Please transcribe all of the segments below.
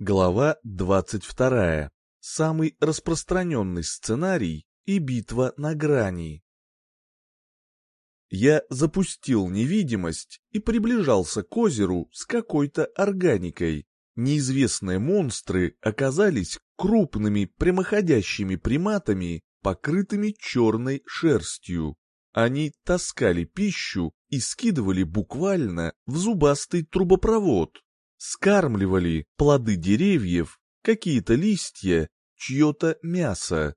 Глава 22. Самый распространенный сценарий и битва на грани. Я запустил невидимость и приближался к озеру с какой-то органикой. Неизвестные монстры оказались крупными прямоходящими приматами, покрытыми черной шерстью. Они таскали пищу и скидывали буквально в зубастый трубопровод скармливали плоды деревьев, какие-то листья, чье-то мясо.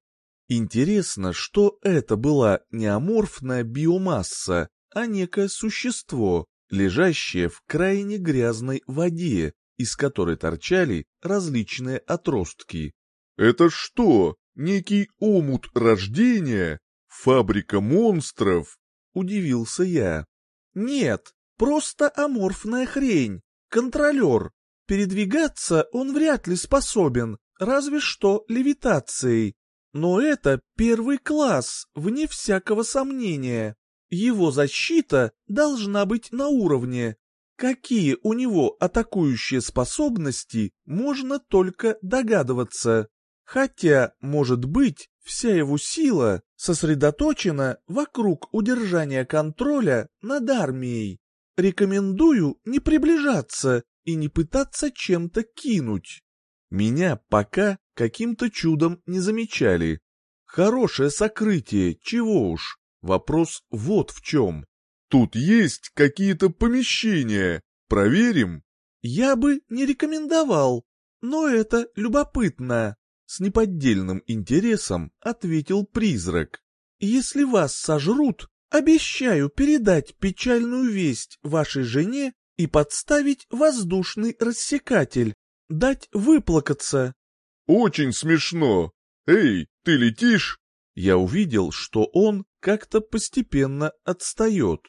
Интересно, что это была не аморфная биомасса, а некое существо, лежащее в крайне грязной воде, из которой торчали различные отростки. «Это что, некий омут рождения? Фабрика монстров?» — удивился я. «Нет, просто аморфная хрень, контролер. Передвигаться он вряд ли способен, разве что левитацией. Но это первый класс, вне всякого сомнения. Его защита должна быть на уровне. Какие у него атакующие способности, можно только догадываться. Хотя, может быть, вся его сила сосредоточена вокруг удержания контроля над армией. Рекомендую не приближаться и не пытаться чем-то кинуть. Меня пока каким-то чудом не замечали. Хорошее сокрытие, чего уж. Вопрос вот в чем. Тут есть какие-то помещения. Проверим? Я бы не рекомендовал, но это любопытно. С неподдельным интересом ответил призрак. Если вас сожрут, Обещаю передать печальную весть вашей жене и подставить воздушный рассекатель, дать выплакаться. Очень смешно. Эй, ты летишь? Я увидел, что он как-то постепенно отстает.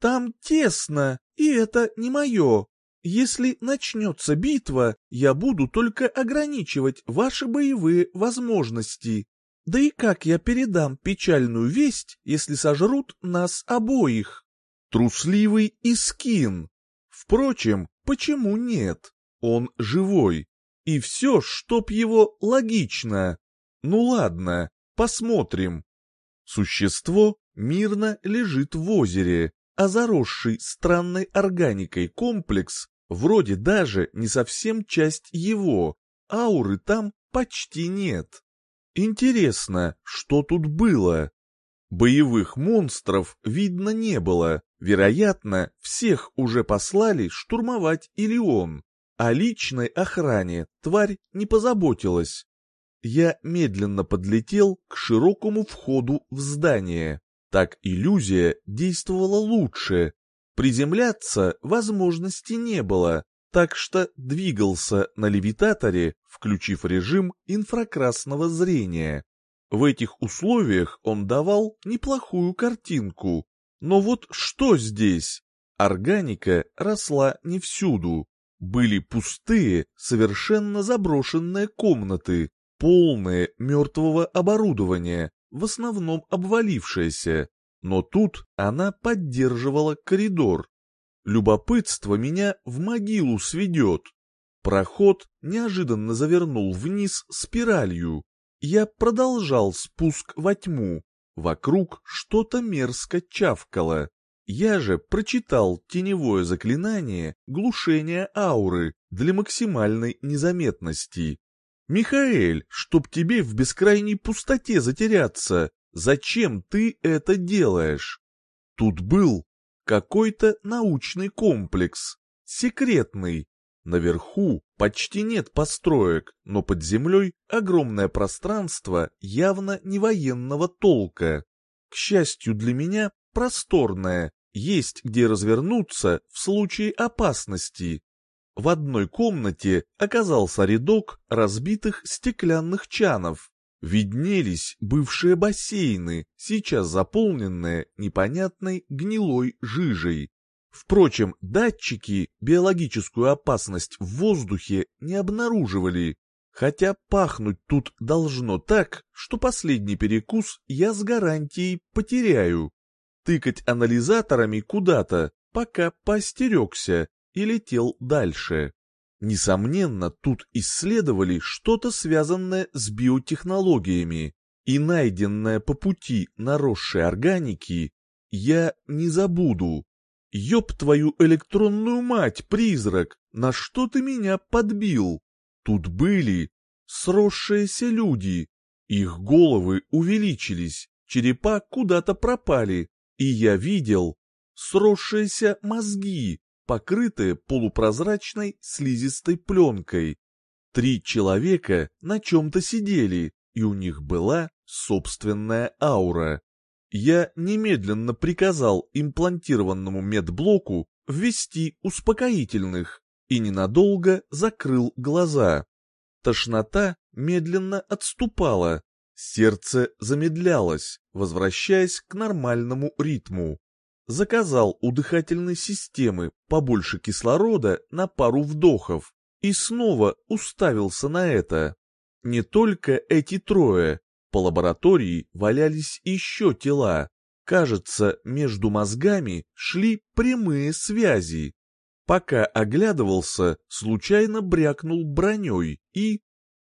Там тесно, и это не мое. Если начнется битва, я буду только ограничивать ваши боевые возможности. Да и как я передам печальную весть, если сожрут нас обоих? Трусливый Искин. Впрочем, почему нет? Он живой. И все, чтоб его логично. Ну ладно, посмотрим. Существо мирно лежит в озере, а заросший странной органикой комплекс вроде даже не совсем часть его, ауры там почти нет. Интересно, что тут было? Боевых монстров видно не было. Вероятно, всех уже послали штурмовать Илион. О личной охране тварь не позаботилась. Я медленно подлетел к широкому входу в здание. Так иллюзия действовала лучше. Приземляться возможности не было, так что двигался на левитаторе, включив режим инфракрасного зрения. В этих условиях он давал неплохую картинку. Но вот что здесь? Органика росла не всюду. Были пустые, совершенно заброшенные комнаты, полные мертвого оборудования, в основном обвалившееся. Но тут она поддерживала коридор, Любопытство меня в могилу сведет. Проход неожиданно завернул вниз спиралью. Я продолжал спуск во тьму. Вокруг что-то мерзко чавкало. Я же прочитал теневое заклинание глушения ауры для максимальной незаметности. «Михаэль, чтоб тебе в бескрайней пустоте затеряться, зачем ты это делаешь?» Тут был какой-то научный комплекс, секретный. Наверху почти нет построек, но под землей огромное пространство явно не военного толка. К счастью для меня, просторное, есть где развернуться в случае опасности. В одной комнате оказался рядок разбитых стеклянных чанов, виднелись бывшие бассейны, сейчас заполненные непонятной гнилой жижей. Впрочем, датчики биологическую опасность в воздухе не обнаруживали, хотя пахнуть тут должно так, что последний перекус я с гарантией потеряю. Тыкать анализаторами куда-то, пока постерегся и летел дальше. Несомненно, тут исследовали что-то связанное с биотехнологиями, и найденное по пути наросшей органики я не забуду. Ёб твою электронную мать, призрак, на что ты меня подбил? Тут были сросшиеся люди, их головы увеличились, черепа куда-то пропали, и я видел сросшиеся мозги, покрытые полупрозрачной слизистой пленкой. Три человека на чем-то сидели, и у них была собственная аура. Я немедленно приказал имплантированному медблоку ввести успокоительных и ненадолго закрыл глаза. Тошнота медленно отступала, сердце замедлялось, возвращаясь к нормальному ритму. Заказал у дыхательной системы побольше кислорода на пару вдохов и снова уставился на это. Не только эти трое, по лаборатории валялись еще тела. Кажется, между мозгами шли прямые связи. Пока оглядывался, случайно брякнул броней и...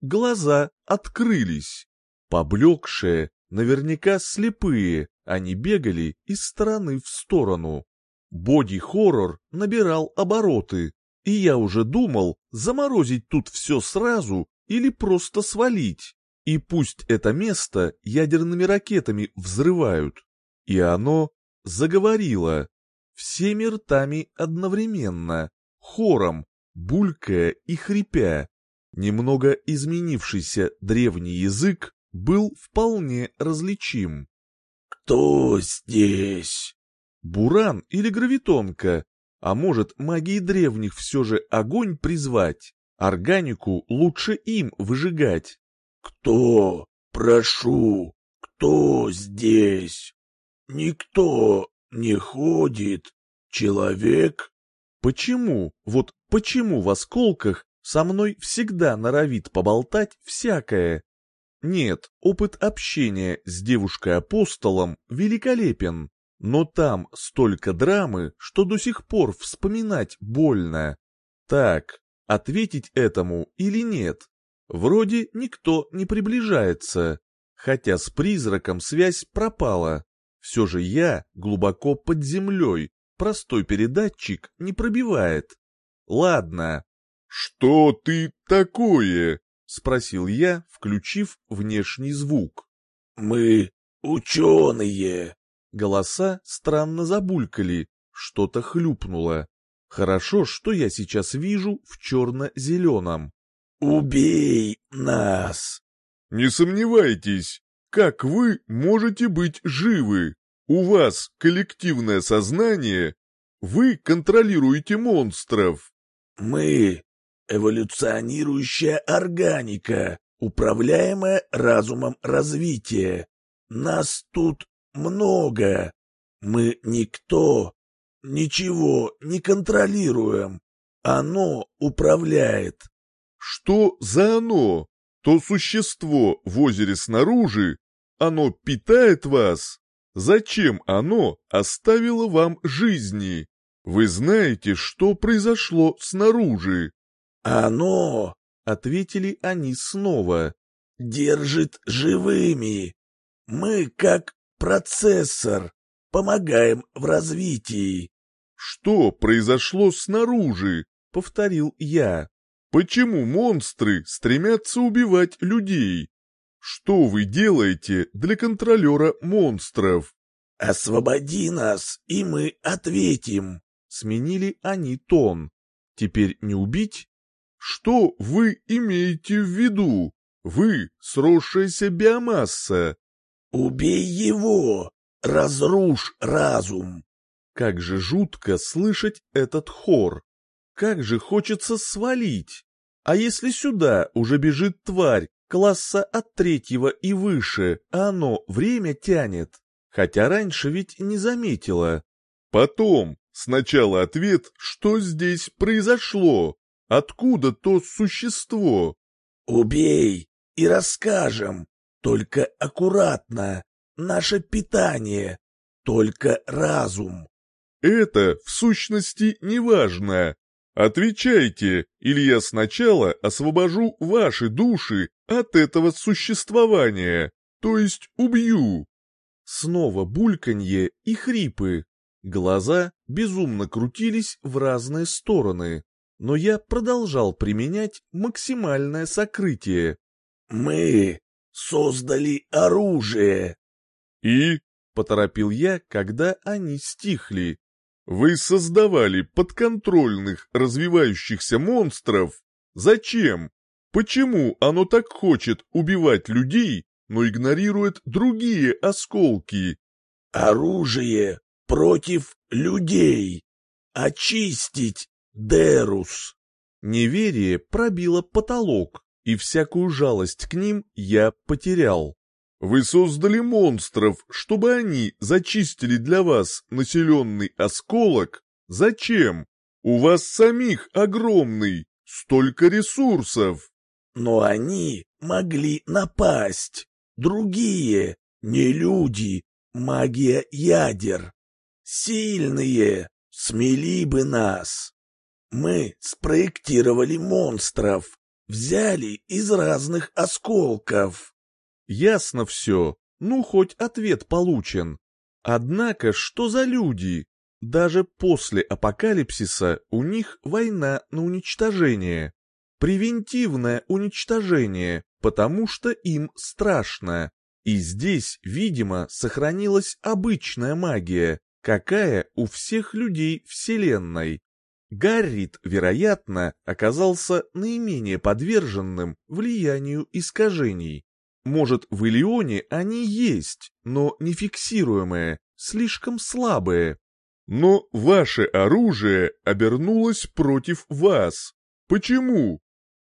Глаза открылись. Поблекшие, наверняка слепые, они бегали из стороны в сторону. Боди-хоррор набирал обороты, и я уже думал, заморозить тут все сразу или просто свалить. И пусть это место ядерными ракетами взрывают. И оно заговорило. Всеми ртами одновременно, хором, булькая и хрипя. Немного изменившийся древний язык был вполне различим. «Кто здесь?» Буран или гравитонка? А может, магии древних все же огонь призвать? Органику лучше им выжигать. «Кто? Прошу, кто здесь? Никто не ходит. Человек?» «Почему? Вот почему в осколках со мной всегда норовит поболтать всякое?» Нет, опыт общения с девушкой-апостолом великолепен, но там столько драмы, что до сих пор вспоминать больно. Так, ответить этому или нет? Вроде никто не приближается, хотя с призраком связь пропала. Все же я глубоко под землей, простой передатчик не пробивает. Ладно. «Что ты такое?» — спросил я, включив внешний звук. «Мы ученые!» Голоса странно забулькали, что-то хлюпнуло. Хорошо, что я сейчас вижу в черно-зеленом. «Убей нас!» «Не сомневайтесь, как вы можете быть живы? У вас коллективное сознание, вы контролируете монстров». «Мы — эволюционирующая органика, управляемая разумом развития. Нас тут много. Мы никто, ничего не контролируем. Оно управляет. Что за оно? То существо в озере снаружи? Оно питает вас? Зачем оно оставило вам жизни? Вы знаете, что произошло снаружи? Оно, ответили они снова, держит живыми. Мы как процессор, помогаем в развитии. Что произошло снаружи? повторил я. Почему монстры стремятся убивать людей? Что вы делаете для контролера монстров? Освободи нас, и мы ответим. Сменили они тон. Теперь не убить? Что вы имеете в виду? Вы сросшаяся биомасса. Убей его, разрушь разум. Как же жутко слышать этот хор. Как же хочется свалить. А если сюда уже бежит тварь, класса от третьего и выше, а оно время тянет? Хотя раньше ведь не заметила. Потом, сначала ответ, что здесь произошло, откуда то существо. Убей и расскажем, только аккуратно, наше питание, только разум. Это, в сущности, не важно. Отвечайте, или я сначала освобожу ваши души от этого существования, то есть убью. Снова бульканье и хрипы. Глаза безумно крутились в разные стороны, но я продолжал применять максимальное сокрытие. «Мы создали оружие!» «И?» — поторопил я, когда они стихли. «Вы создавали подконтрольных развивающихся монстров? Зачем? Почему оно так хочет убивать людей, но игнорирует другие осколки?» «Оружие против людей! Очистить Дерус!» Неверие пробило потолок, и всякую жалость к ним я потерял. Вы создали монстров, чтобы они зачистили для вас населенный осколок? Зачем? У вас самих огромный, столько ресурсов. Но они могли напасть. Другие, не люди, магия ядер. Сильные, смели бы нас. Мы спроектировали монстров, взяли из разных осколков. Ясно все, ну хоть ответ получен. Однако, что за люди? Даже после апокалипсиса у них война на уничтожение. Превентивное уничтожение, потому что им страшно. И здесь, видимо, сохранилась обычная магия, какая у всех людей Вселенной. Гаррит, вероятно, оказался наименее подверженным влиянию искажений. Может, в Илионе они есть, но нефиксируемые, слишком слабые. Но ваше оружие обернулось против вас. Почему?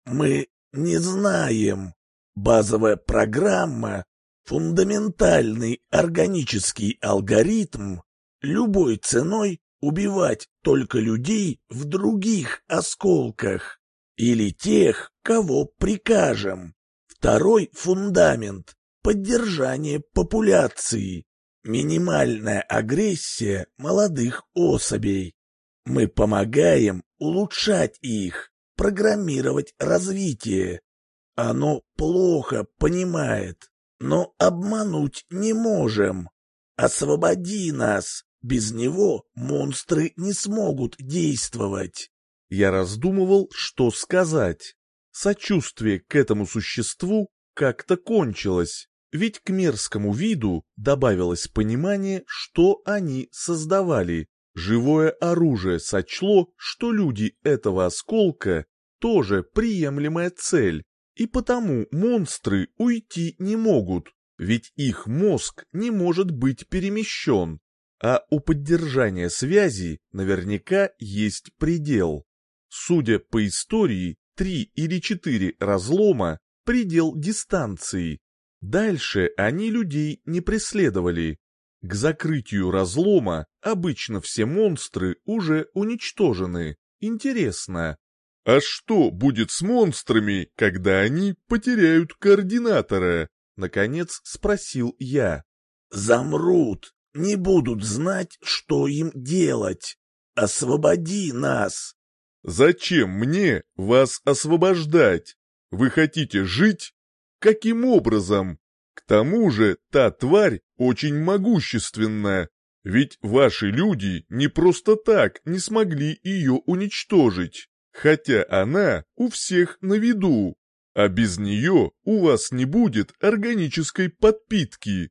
Мы не знаем. Базовая программа, фундаментальный органический алгоритм, любой ценой убивать только людей в других осколках или тех, кого прикажем. Второй фундамент – поддержание популяции, минимальная агрессия молодых особей. Мы помогаем улучшать их, программировать развитие. Оно плохо понимает, но обмануть не можем. Освободи нас, без него монстры не смогут действовать. Я раздумывал, что сказать. Сочувствие к этому существу как-то кончилось, ведь к мерзкому виду добавилось понимание, что они создавали. Живое оружие сочло, что люди этого осколка тоже приемлемая цель, и потому монстры уйти не могут, ведь их мозг не может быть перемещен а у поддержания связи наверняка есть предел. Судя по истории, три или четыре разлома – предел дистанции. Дальше они людей не преследовали. К закрытию разлома обычно все монстры уже уничтожены. Интересно. А что будет с монстрами, когда они потеряют координатора? Наконец спросил я. Замрут, не будут знать, что им делать. Освободи нас. Зачем мне вас освобождать? Вы хотите жить? Каким образом? К тому же та тварь очень могущественная, ведь ваши люди не просто так не смогли ее уничтожить, хотя она у всех на виду, а без нее у вас не будет органической подпитки.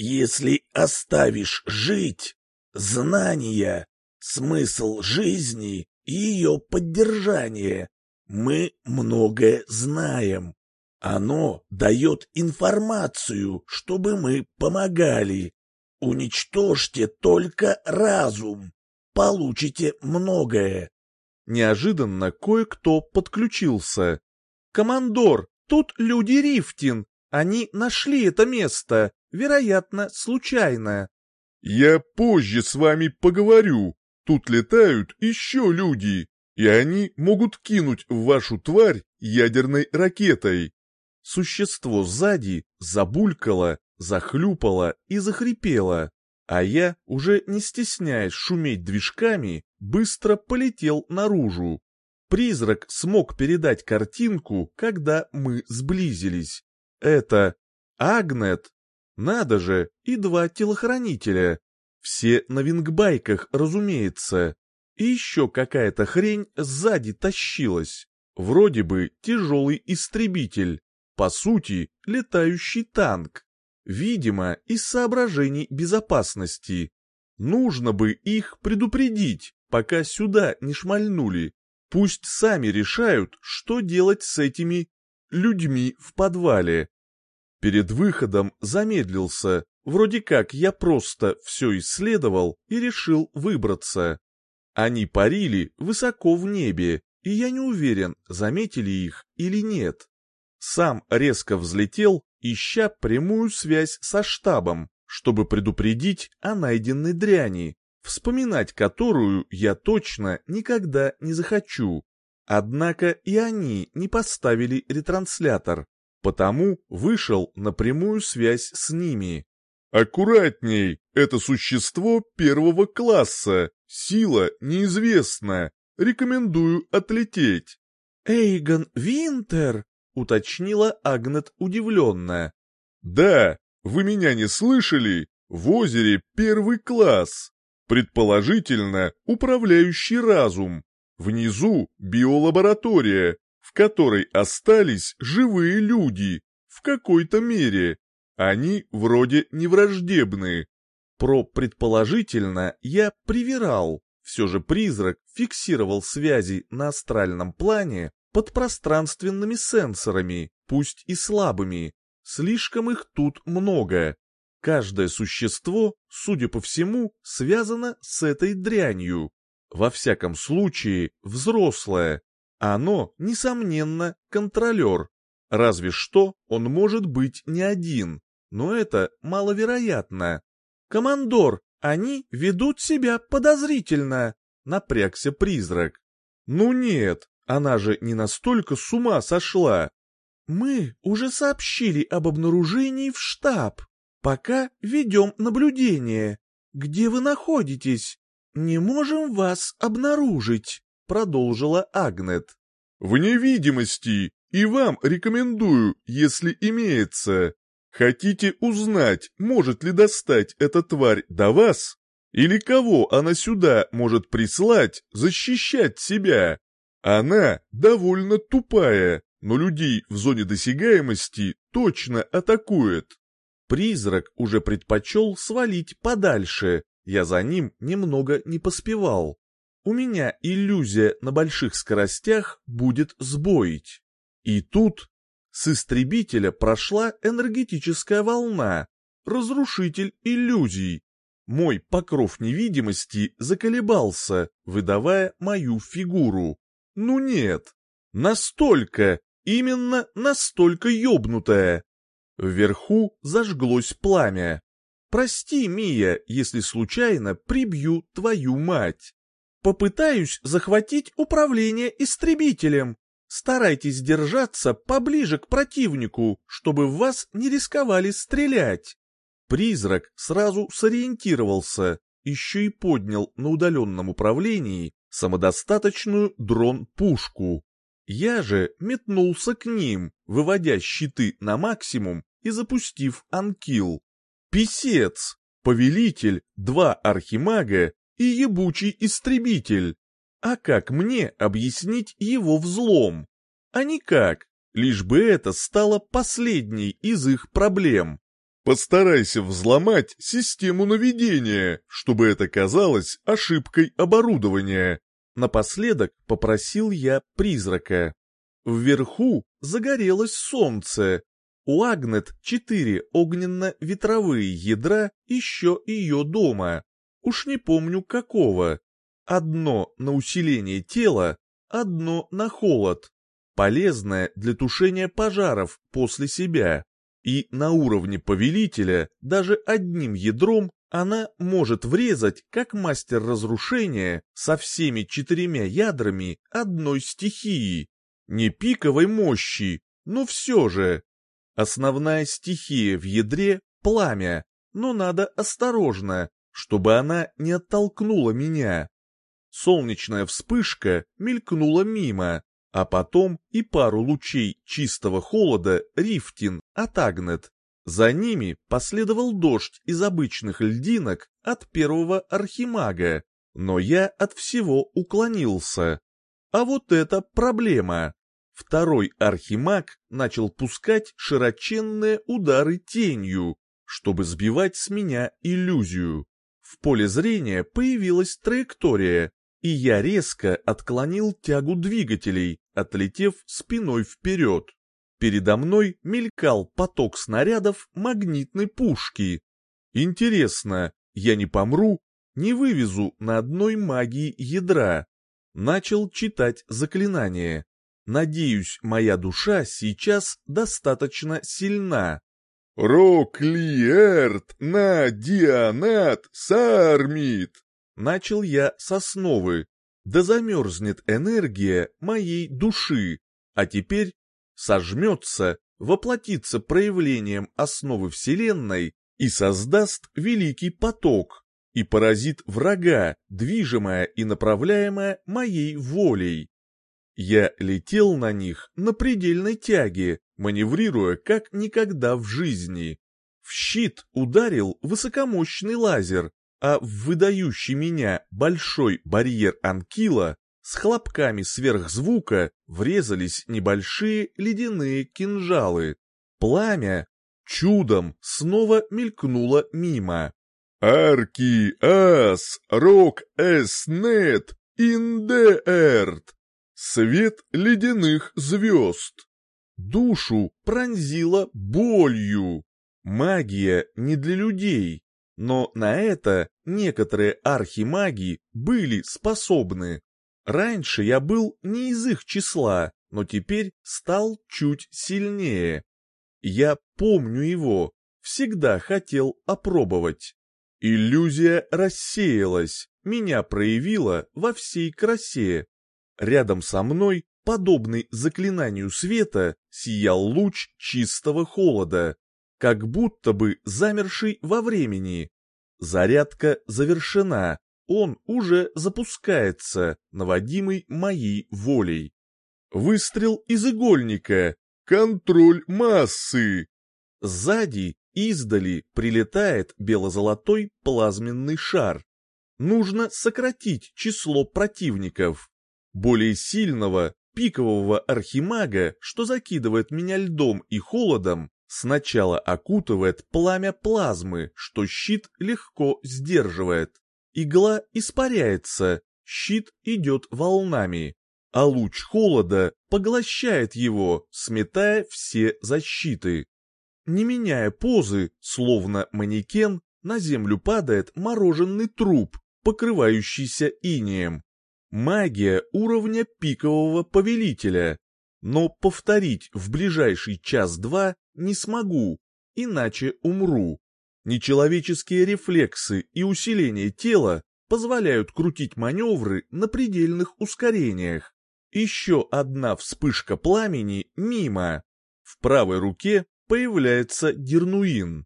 Если оставишь жить, знания, смысл жизни и ее поддержание, мы многое знаем. Оно дает информацию, чтобы мы помогали. Уничтожьте только разум, получите многое. Неожиданно кое-кто подключился. «Командор, тут люди Рифтин, они нашли это место вероятно, случайное. «Я позже с вами поговорю. Тут летают еще люди, и они могут кинуть в вашу тварь ядерной ракетой». Существо сзади забулькало, захлюпало и захрипело, а я, уже не стесняясь шуметь движками, быстро полетел наружу. Призрак смог передать картинку, когда мы сблизились. Это Агнет. Надо же, и два телохранителя. Все на вингбайках, разумеется. И еще какая-то хрень сзади тащилась. Вроде бы тяжелый истребитель. По сути, летающий танк. Видимо, из соображений безопасности. Нужно бы их предупредить, пока сюда не шмальнули. Пусть сами решают, что делать с этими людьми в подвале. Перед выходом замедлился, вроде как я просто все исследовал и решил выбраться. Они парили высоко в небе, и я не уверен, заметили их или нет. Сам резко взлетел, ища прямую связь со штабом, чтобы предупредить о найденной дряни, вспоминать которую я точно никогда не захочу. Однако и они не поставили ретранслятор, потому вышел на прямую связь с ними. «Аккуратней, это существо первого класса, сила неизвестна, рекомендую отлететь». «Эйгон Винтер?» — уточнила Агнет удивленно. «Да, вы меня не слышали? В озере первый класс. Предположительно, управляющий разум. Внизу биолаборатория, в которой остались живые люди, в какой-то мере. Они вроде не враждебны. Про предположительно я привирал. Все же призрак фиксировал связи на астральном плане под пространственными сенсорами, пусть и слабыми. Слишком их тут много. Каждое существо, судя по всему, связано с этой дрянью. Во всяком случае, взрослое. Оно, несомненно, контролер. Разве что он может быть не один, но это маловероятно. «Командор, они ведут себя подозрительно», — напрягся призрак. «Ну нет, она же не настолько с ума сошла. Мы уже сообщили об обнаружении в штаб. Пока ведем наблюдение. Где вы находитесь? Не можем вас обнаружить», — продолжила Агнет. «В невидимости, и вам рекомендую, если имеется. Хотите узнать, может ли достать эта тварь до вас? Или кого она сюда может прислать защищать себя? Она довольно тупая, но людей в зоне досягаемости точно атакует. Призрак уже предпочел свалить подальше, я за ним немного не поспевал. У меня иллюзия на больших скоростях будет сбоить. И тут с истребителя прошла энергетическая волна, разрушитель иллюзий. Мой покров невидимости заколебался, выдавая мою фигуру. Ну нет, настолько, именно настолько ёбнутая. Вверху зажглось пламя. Прости, Мия, если случайно прибью твою мать. Попытаюсь захватить управление истребителем. Старайтесь держаться поближе к противнику, чтобы в вас не рисковали стрелять. Призрак сразу сориентировался, еще и поднял на удаленном управлении самодостаточную дрон-пушку. Я же метнулся к ним, выводя щиты на максимум и запустив анкил. Писец, повелитель, два архимага и ебучий истребитель. А как мне объяснить его взлом? А никак, лишь бы это стало последней из их проблем. Постарайся взломать систему наведения, чтобы это казалось ошибкой оборудования. Напоследок попросил я призрака. Вверху загорелось солнце. У Агнет четыре огненно-ветровые ядра еще ее дома. Уж не помню какого. Одно на усиление тела, одно на холод. Полезное для тушения пожаров после себя. И на уровне повелителя даже одним ядром она может врезать как мастер разрушения со всеми четырьмя ядрами одной стихии. Не пиковой мощи, но все же. Основная стихия в ядре — пламя, но надо осторожно, чтобы она не оттолкнула меня. Солнечная вспышка мелькнула мимо, а потом и пару лучей чистого холода Рифтин от Агнет. За ними последовал дождь из обычных льдинок от первого архимага, но я от всего уклонился. А вот это проблема. Второй архимаг начал пускать широченные удары тенью, чтобы сбивать с меня иллюзию. В поле зрения появилась траектория, и я резко отклонил тягу двигателей, отлетев спиной вперед. Передо мной мелькал поток снарядов магнитной пушки. Интересно, я не помру, не вывезу на одной магии ядра. Начал читать заклинание. Надеюсь, моя душа сейчас достаточно сильна. «Роклиерт на дианат сармит!» Начал я с основы. Да замерзнет энергия моей души, а теперь сожмется, воплотится проявлением основы Вселенной и создаст великий поток, и поразит врага, движимая и направляемая моей волей. Я летел на них на предельной тяге, маневрируя как никогда в жизни. В щит ударил высокомощный лазер, а в выдающий меня большой барьер Анкила с хлопками сверхзвука врезались небольшие ледяные кинжалы. Пламя чудом снова мелькнуло мимо. «Арки ас рок эснет индеэрт» Свет ледяных звезд. Душу пронзила болью. Магия не для людей, но на это некоторые архимаги были способны. Раньше я был не из их числа, но теперь стал чуть сильнее. Я помню его, всегда хотел опробовать. Иллюзия рассеялась, меня проявила во всей красе. Рядом со мной, подобный заклинанию света, сиял луч чистого холода, как будто бы замерший во времени. Зарядка завершена, он уже запускается, наводимый моей волей. Выстрел из игольника, контроль массы. Сзади, издали, прилетает бело-золотой плазменный шар. Нужно сократить число противников. Более сильного, пикового архимага, что закидывает меня льдом и холодом, сначала окутывает пламя плазмы, что щит легко сдерживает. Игла испаряется, щит идет волнами, а луч холода поглощает его, сметая все защиты. Не меняя позы, словно манекен, на землю падает мороженый труп, покрывающийся инеем. Магия уровня пикового повелителя. Но повторить в ближайший час-два не смогу, иначе умру. Нечеловеческие рефлексы и усиление тела позволяют крутить маневры на предельных ускорениях. Еще одна вспышка пламени мимо. В правой руке появляется дернуин.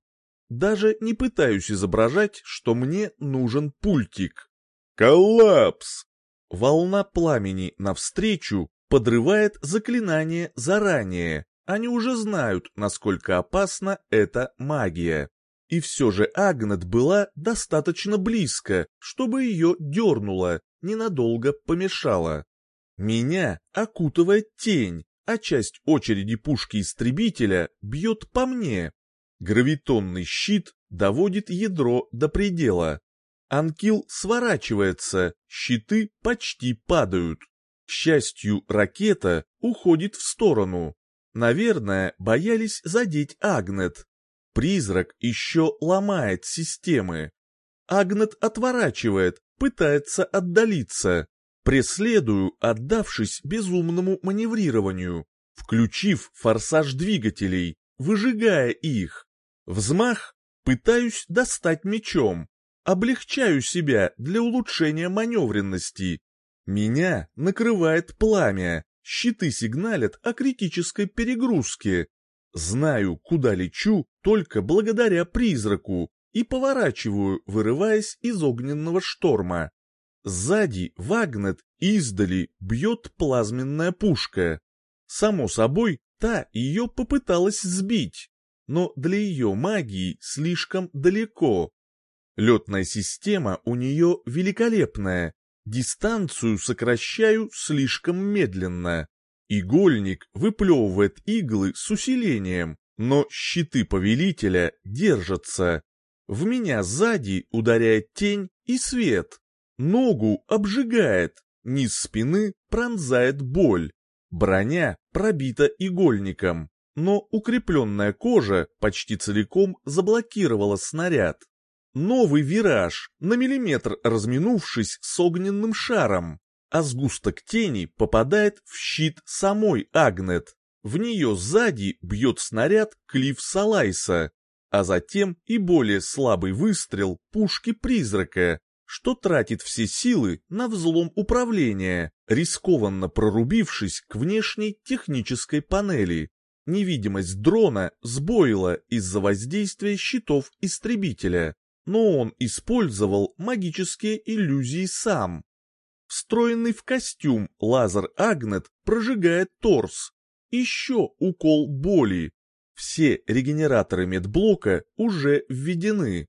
Даже не пытаюсь изображать, что мне нужен пультик. Коллапс! Волна пламени навстречу подрывает заклинание заранее. Они уже знают, насколько опасна эта магия. И все же Агнет была достаточно близко, чтобы ее дернуло, ненадолго помешало. Меня окутывает тень, а часть очереди пушки истребителя бьет по мне. Гравитонный щит доводит ядро до предела. Анкил сворачивается, щиты почти падают. К счастью, ракета уходит в сторону. Наверное, боялись задеть Агнет. Призрак еще ломает системы. Агнет отворачивает, пытается отдалиться. Преследую, отдавшись безумному маневрированию, включив форсаж двигателей, выжигая их. Взмах, пытаюсь достать мечом, облегчаю себя для улучшения маневренности. Меня накрывает пламя, щиты сигналят о критической перегрузке. Знаю, куда лечу только благодаря призраку и поворачиваю, вырываясь из огненного шторма. Сзади Вагнет издали бьет плазменная пушка. Само собой, та ее попыталась сбить, но для ее магии слишком далеко. Летная система у нее великолепная, дистанцию сокращаю слишком медленно. Игольник выплевывает иглы с усилением, но щиты повелителя держатся. В меня сзади ударяет тень и свет. Ногу обжигает, низ спины пронзает боль. Броня пробита игольником, но укрепленная кожа почти целиком заблокировала снаряд. Новый вираж, на миллиметр разминувшись с огненным шаром, а сгусток тени попадает в щит самой Агнет. В нее сзади бьет снаряд Клифф Салайса, а затем и более слабый выстрел пушки-призрака, что тратит все силы на взлом управления, рискованно прорубившись к внешней технической панели. Невидимость дрона сбоила из-за воздействия щитов истребителя но он использовал магические иллюзии сам. Встроенный в костюм лазер Агнет прожигает торс. Еще укол боли. Все регенераторы медблока уже введены.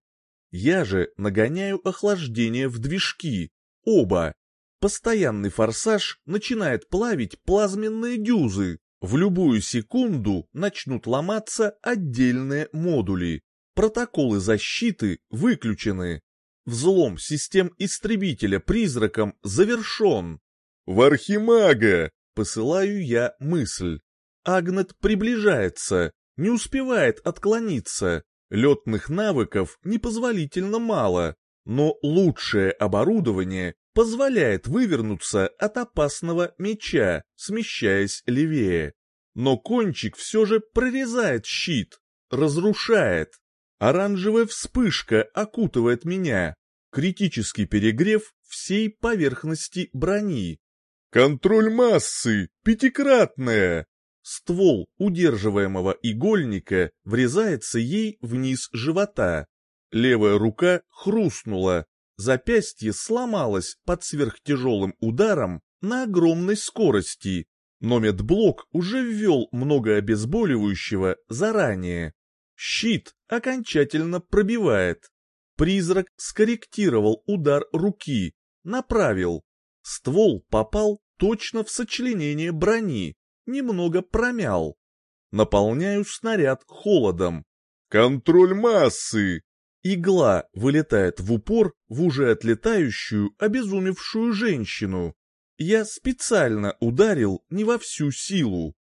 Я же нагоняю охлаждение в движки. Оба. Постоянный форсаж начинает плавить плазменные дюзы. В любую секунду начнут ломаться отдельные модули. Протоколы защиты выключены. Взлом систем истребителя призраком завершен. «В Архимага!» — посылаю я мысль. Агнет приближается, не успевает отклониться. Летных навыков непозволительно мало, но лучшее оборудование позволяет вывернуться от опасного меча, смещаясь левее. Но кончик все же прорезает щит, разрушает. Оранжевая вспышка окутывает меня. Критический перегрев всей поверхности брони. «Контроль массы! Пятикратная!» Ствол удерживаемого игольника врезается ей вниз живота. Левая рука хрустнула. Запястье сломалось под сверхтяжелым ударом на огромной скорости. Но медблок уже ввел много обезболивающего заранее. Щит окончательно пробивает. Призрак скорректировал удар руки, направил. Ствол попал точно в сочленение брони, немного промял. Наполняю снаряд холодом. «Контроль массы!» Игла вылетает в упор в уже отлетающую, обезумевшую женщину. Я специально ударил не во всю силу.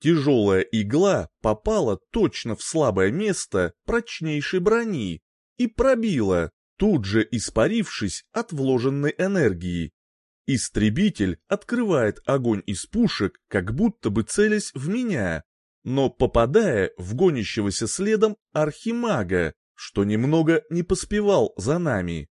Тяжелая игла попала точно в слабое место прочнейшей брони и пробила, тут же испарившись от вложенной энергии. Истребитель открывает огонь из пушек, как будто бы целясь в меня, но попадая в гонящегося следом архимага, что немного не поспевал за нами.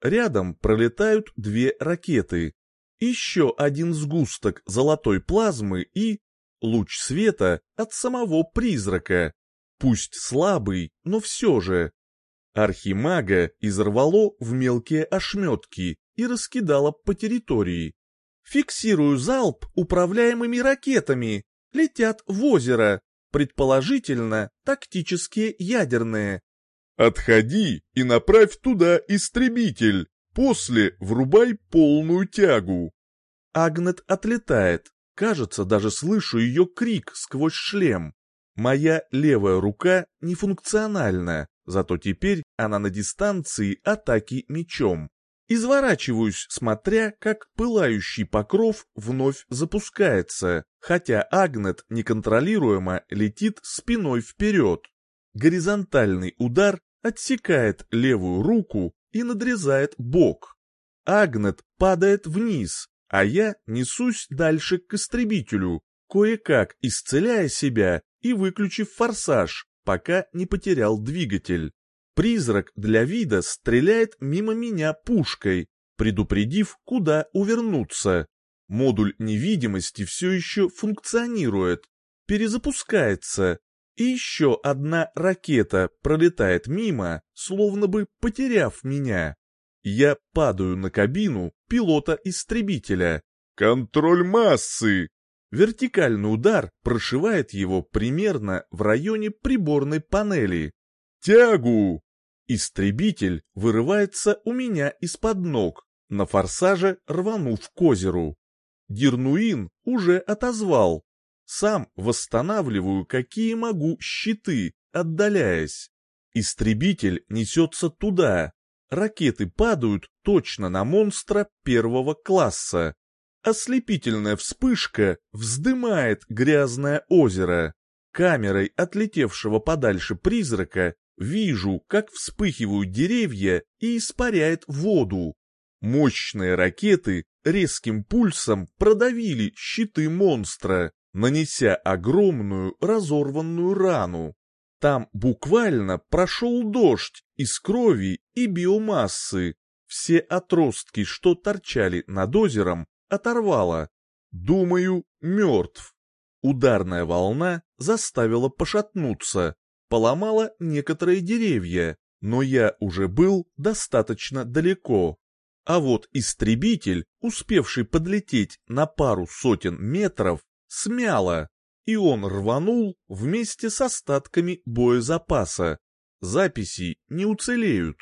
Рядом пролетают две ракеты. Еще один сгусток золотой плазмы и луч света от самого призрака, пусть слабый, но все же. Архимага изорвало в мелкие ошметки и раскидало по территории. Фиксирую залп управляемыми ракетами, летят в озеро, предположительно тактические ядерные. Отходи и направь туда истребитель, после врубай полную тягу. Агнет отлетает, Кажется, даже слышу ее крик сквозь шлем. Моя левая рука нефункциональна, зато теперь она на дистанции атаки мечом. Изворачиваюсь, смотря, как пылающий покров вновь запускается, хотя Агнет неконтролируемо летит спиной вперед. Горизонтальный удар отсекает левую руку и надрезает бок. Агнет падает вниз, а я несусь дальше к истребителю, кое-как исцеляя себя и выключив форсаж, пока не потерял двигатель. Призрак для вида стреляет мимо меня пушкой, предупредив, куда увернуться. Модуль невидимости все еще функционирует, перезапускается, и еще одна ракета пролетает мимо, словно бы потеряв меня. Я падаю на кабину пилота-истребителя. «Контроль массы!» Вертикальный удар прошивает его примерно в районе приборной панели. «Тягу!» Истребитель вырывается у меня из-под ног, на форсаже рванув к озеру. Дирнуин уже отозвал. Сам восстанавливаю, какие могу, щиты, отдаляясь. Истребитель несется туда. Ракеты падают точно на монстра первого класса. Ослепительная вспышка вздымает грязное озеро. Камерой отлетевшего подальше призрака вижу, как вспыхивают деревья и испаряет воду. Мощные ракеты резким пульсом продавили щиты монстра, нанеся огромную разорванную рану. Там буквально прошел дождь из крови и биомассы. Все отростки, что торчали над озером, оторвало. Думаю, мертв. Ударная волна заставила пошатнуться, поломала некоторые деревья, но я уже был достаточно далеко. А вот истребитель, успевший подлететь на пару сотен метров, смяло, и он рванул вместе с остатками боезапаса. Записи не уцелеют.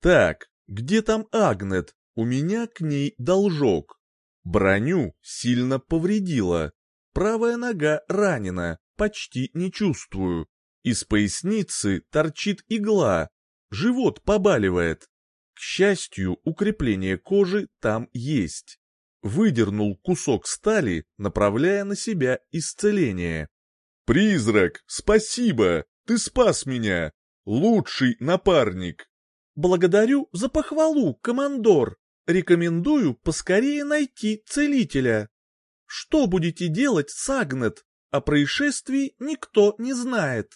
Так, где там Агнет? У меня к ней должок. Броню сильно повредила. Правая нога ранена, почти не чувствую. Из поясницы торчит игла. Живот побаливает. К счастью, укрепление кожи там есть. Выдернул кусок стали, направляя на себя исцеление. «Призрак, спасибо! Ты спас меня! Лучший напарник!» «Благодарю за похвалу, командор! Рекомендую поскорее найти целителя. Что будете делать с Агнет? О происшествии никто не знает».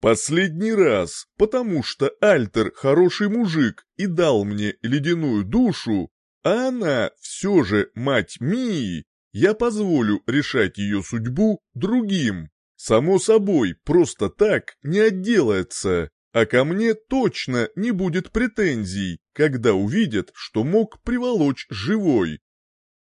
Последний раз, потому что Альтер хороший мужик и дал мне ледяную душу, она все же мать Мии, я позволю решать ее судьбу другим. Само собой, просто так не отделается, а ко мне точно не будет претензий, когда увидят, что мог приволочь живой.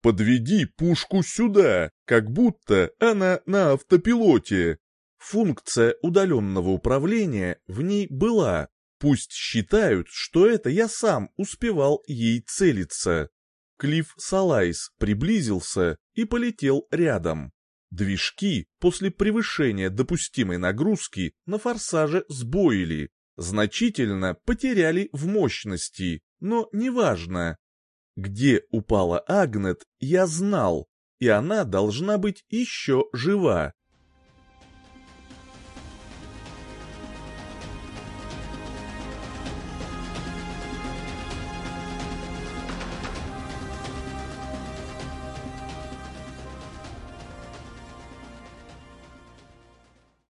Подведи пушку сюда, как будто она на автопилоте, Функция удаленного управления в ней была. Пусть считают, что это я сам успевал ей целиться. Клифф Салайс приблизился и полетел рядом. Движки после превышения допустимой нагрузки на форсаже сбоили, значительно потеряли в мощности, но неважно. Где упала Агнет, я знал, и она должна быть еще жива.